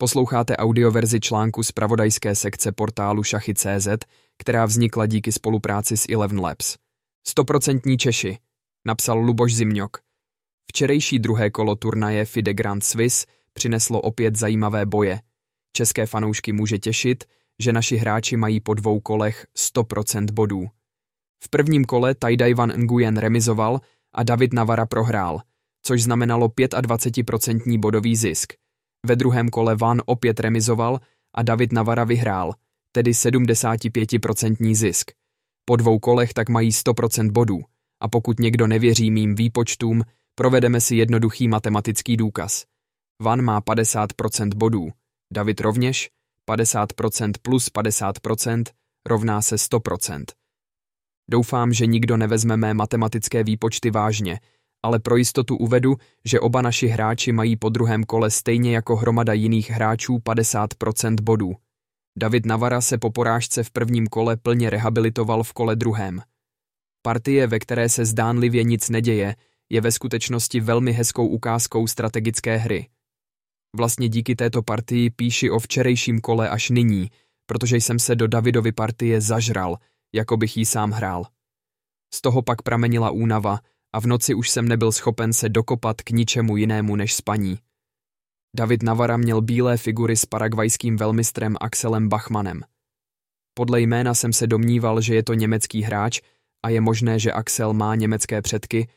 Posloucháte audioverzi článku z pravodajské sekce portálu Šachy.cz, která vznikla díky spolupráci s Eleven Labs. Stoprocentní Češi, napsal Luboš Zimňok. Včerejší druhé kolo turnaje FIDE Grand Swiss přineslo opět zajímavé boje. České fanoušky může těšit, že naši hráči mají po dvou kolech 100% bodů. V prvním kole Tajdaj Van Nguyen remizoval a David Navara prohrál, což znamenalo 25% bodový zisk. Ve druhém kole Van opět remizoval a David Navara vyhrál, tedy 75% zisk. Po dvou kolech tak mají 100% bodů a pokud někdo nevěří mým výpočtům, provedeme si jednoduchý matematický důkaz. Van má 50% bodů, David rovněž, 50% plus 50% rovná se 100%. Doufám, že nikdo nevezme mé matematické výpočty vážně, ale pro jistotu uvedu, že oba naši hráči mají po druhém kole stejně jako hromada jiných hráčů 50% bodů. David Navara se po porážce v prvním kole plně rehabilitoval v kole druhém. Partie, ve které se zdánlivě nic neděje, je ve skutečnosti velmi hezkou ukázkou strategické hry. Vlastně díky této partii píši o včerejším kole až nyní, protože jsem se do Davidovy partie zažral, jako bych jí sám hrál. Z toho pak pramenila únava a v noci už jsem nebyl schopen se dokopat k ničemu jinému než spaní. David Navara měl bílé figury s paragvajským velmistrem Axelem Bachmanem. Podle jména jsem se domníval, že je to německý hráč a je možné, že Axel má německé předky,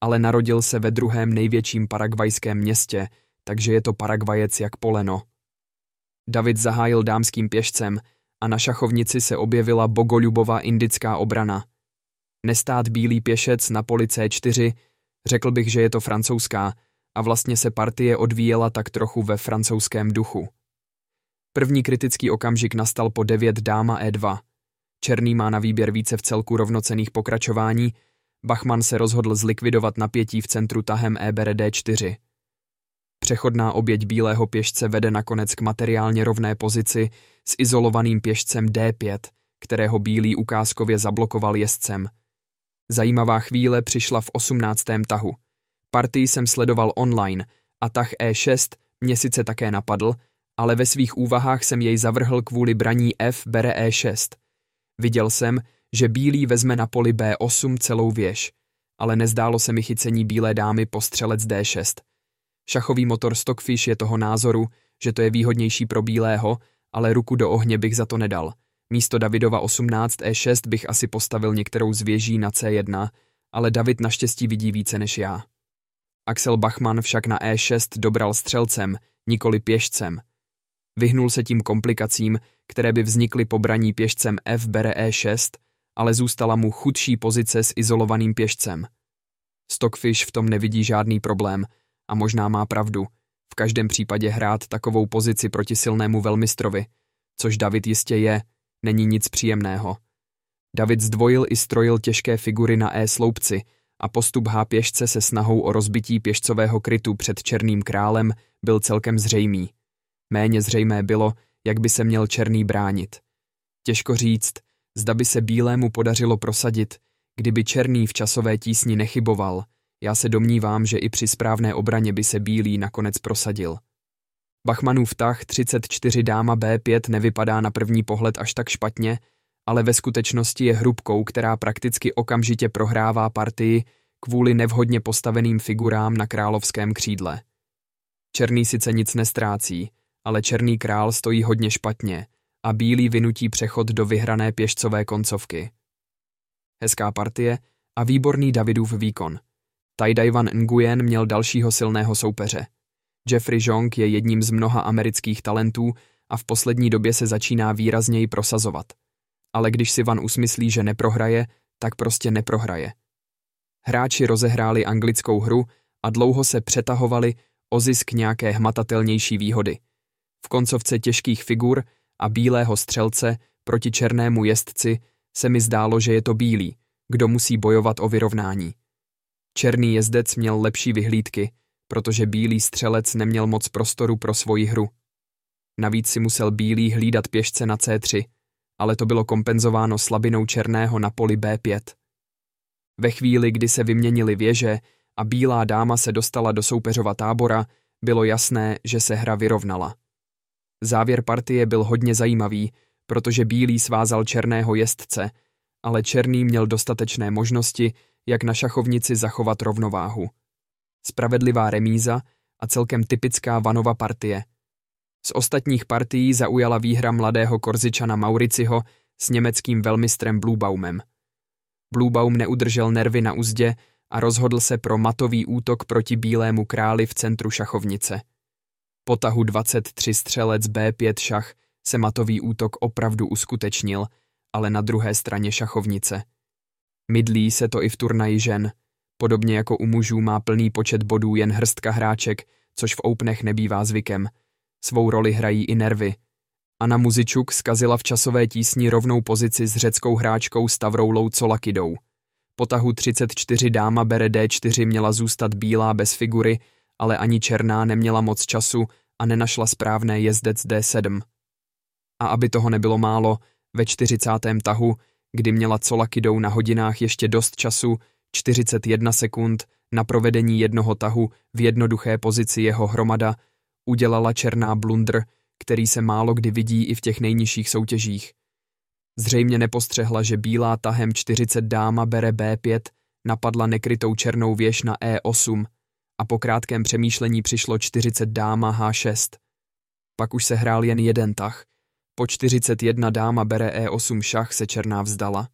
ale narodil se ve druhém největším paragvajském městě, takže je to Paragvajec jak poleno. David zahájil dámským pěšcem a na šachovnici se objevila Bogolubova indická obrana. Nestát bílý pěšec na poli C4, řekl bych, že je to francouzská, a vlastně se partie odvíjela tak trochu ve francouzském duchu. První kritický okamžik nastal po 9 dáma E2. Černý má na výběr více v celku rovnocených pokračování, Bachmann se rozhodl zlikvidovat napětí v centru tahem E bere D4. Přechodná oběť bílého pěšce vede nakonec k materiálně rovné pozici s izolovaným pěšcem D5, kterého bílý ukázkově zablokoval jezdcem. Zajímavá chvíle přišla v osmnáctém tahu. Partii jsem sledoval online a tah E6 mě sice také napadl, ale ve svých úvahách jsem jej zavrhl kvůli braní F bere E6. Viděl jsem, že bílý vezme na poli B8 celou věž, ale nezdálo se mi chycení bílé dámy po střelec D6. Šachový motor Stockfish je toho názoru, že to je výhodnější pro bílého, ale ruku do ohně bych za to nedal. Místo Davidova 18 E6 bych asi postavil některou z věží na C1, ale David naštěstí vidí více než já. Axel Bachmann však na E6 dobral střelcem, nikoli pěšcem. Vyhnul se tím komplikacím, které by vznikly po braní pěšcem F bere E6, ale zůstala mu chudší pozice s izolovaným pěšcem. Stockfish v tom nevidí žádný problém a možná má pravdu. V každém případě hrát takovou pozici proti silnému velmistrovi, což David jistě je, není nic příjemného. David zdvojil i strojil těžké figury na E sloupci a postup H pěšce se snahou o rozbití pěšcového krytu před Černým králem byl celkem zřejmý. Méně zřejmé bylo, jak by se měl Černý bránit. Těžko říct, zda by se Bílému podařilo prosadit, kdyby Černý v časové tísni nechyboval. Já se domnívám, že i při správné obraně by se Bílý nakonec prosadil. Bachmanův tah 34 dáma B5 nevypadá na první pohled až tak špatně, ale ve skutečnosti je hrubkou, která prakticky okamžitě prohrává partii kvůli nevhodně postaveným figurám na královském křídle. Černý sice nic nestrácí, ale černý král stojí hodně špatně a bílý vynutí přechod do vyhrané pěšcové koncovky. Hezká partie a výborný Davidův výkon. Tajdajvan Nguyen měl dalšího silného soupeře. Jeffrey Jong je jedním z mnoha amerických talentů a v poslední době se začíná výrazněji prosazovat. Ale když si Van usmyslí, že neprohraje, tak prostě neprohraje. Hráči rozehráli anglickou hru a dlouho se přetahovali o zisk nějaké hmatatelnější výhody. V koncovce těžkých figur a bílého střelce proti černému jezdci se mi zdálo, že je to bílý, kdo musí bojovat o vyrovnání. Černý jezdec měl lepší vyhlídky, protože bílý střelec neměl moc prostoru pro svoji hru. Navíc si musel bílý hlídat pěšce na C3, ale to bylo kompenzováno slabinou černého na poli B5. Ve chvíli, kdy se vyměnili věže a bílá dáma se dostala do soupeřova tábora, bylo jasné, že se hra vyrovnala. Závěr partie byl hodně zajímavý, protože bílý svázal černého jezdce, ale černý měl dostatečné možnosti, jak na šachovnici zachovat rovnováhu. Spravedlivá remíza a celkem typická Vanova partie. Z ostatních partií zaujala výhra mladého Korzičana Mauriciho s německým velmistrem Bluebaumem. Bluebaum neudržel nervy na uzdě a rozhodl se pro matový útok proti bílému králi v centru šachovnice. Po tahu 23 střelec B5 šach se matový útok opravdu uskutečnil, ale na druhé straně šachovnice. Mydlí se to i v turnaji žen. Podobně jako u mužů má plný počet bodů jen hrstka hráček, což v openech nebývá zvykem. Svou roli hrají i nervy. Anna Muzičuk skazila v časové tísni rovnou pozici s řeckou hráčkou Stavroulou Colakidou. Po tahu 34 dáma bere D4 měla zůstat bílá bez figury, ale ani černá neměla moc času a nenašla správné jezdec D7. A aby toho nebylo málo, ve 40. tahu, kdy měla Colakidou na hodinách ještě dost času, 41 sekund, na provedení jednoho tahu v jednoduché pozici jeho hromada, udělala černá blundr, který se málo kdy vidí i v těch nejnižších soutěžích. Zřejmě nepostřehla, že bílá tahem 40 dáma bere B5 napadla nekrytou černou věž na E8 a po krátkém přemýšlení přišlo 40 dáma H6. Pak už se hrál jen jeden tah. Po 41 dáma bere E8 šach se černá vzdala.